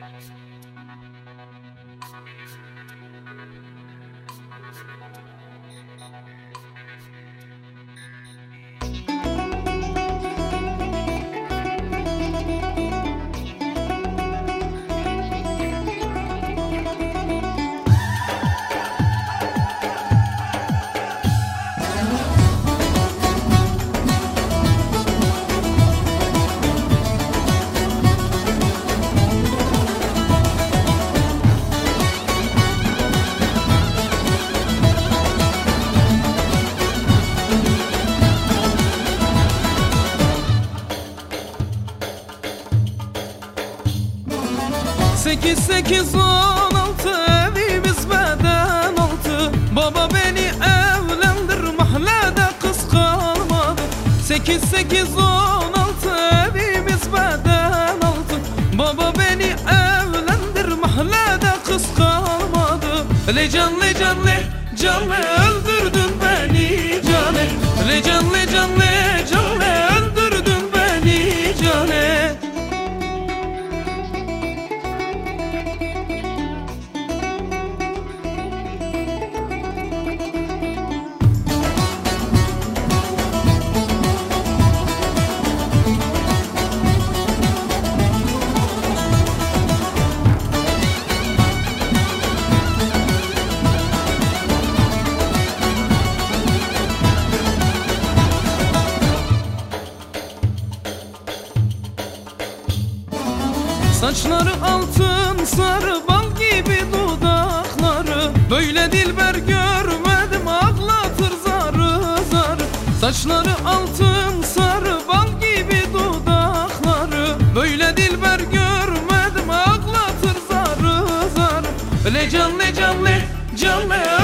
Thank you. Sekiz sekiz on altı evimiz beden altı. Baba beni evlendir mahallede kız kalmadı. Sekiz sekiz on altı evimiz beden altı. Baba beni evlendir mahallede kız kalmadı. Le can le Saçları altın sarı bal gibi dudakları. Böyle dilber görmedim ağlatır zarı zarı. Saçları altın sarı bal gibi dudakları. Böyle dilber görmedim ağlatır zarı zarı. Le can le can le can le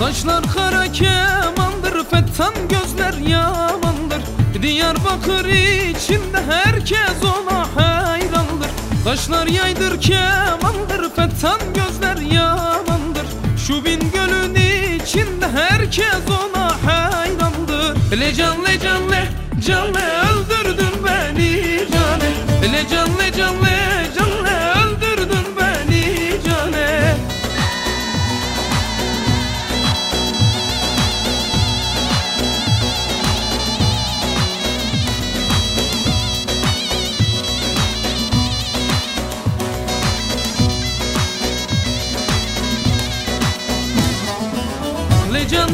Kaşlar kara kemandır Fettan gözler yamandır. Diyarbakır içinde herkes ona hayrandır. Kaşlar yaydır kemandır Fettan gözler yamandır. Şu bin gölün içinde herkes ona hayrandır. Le can le can le can le öldürdün beni cane Le can le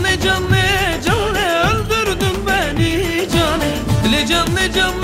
Le can le can le can le öldürdün beni cane Le can le can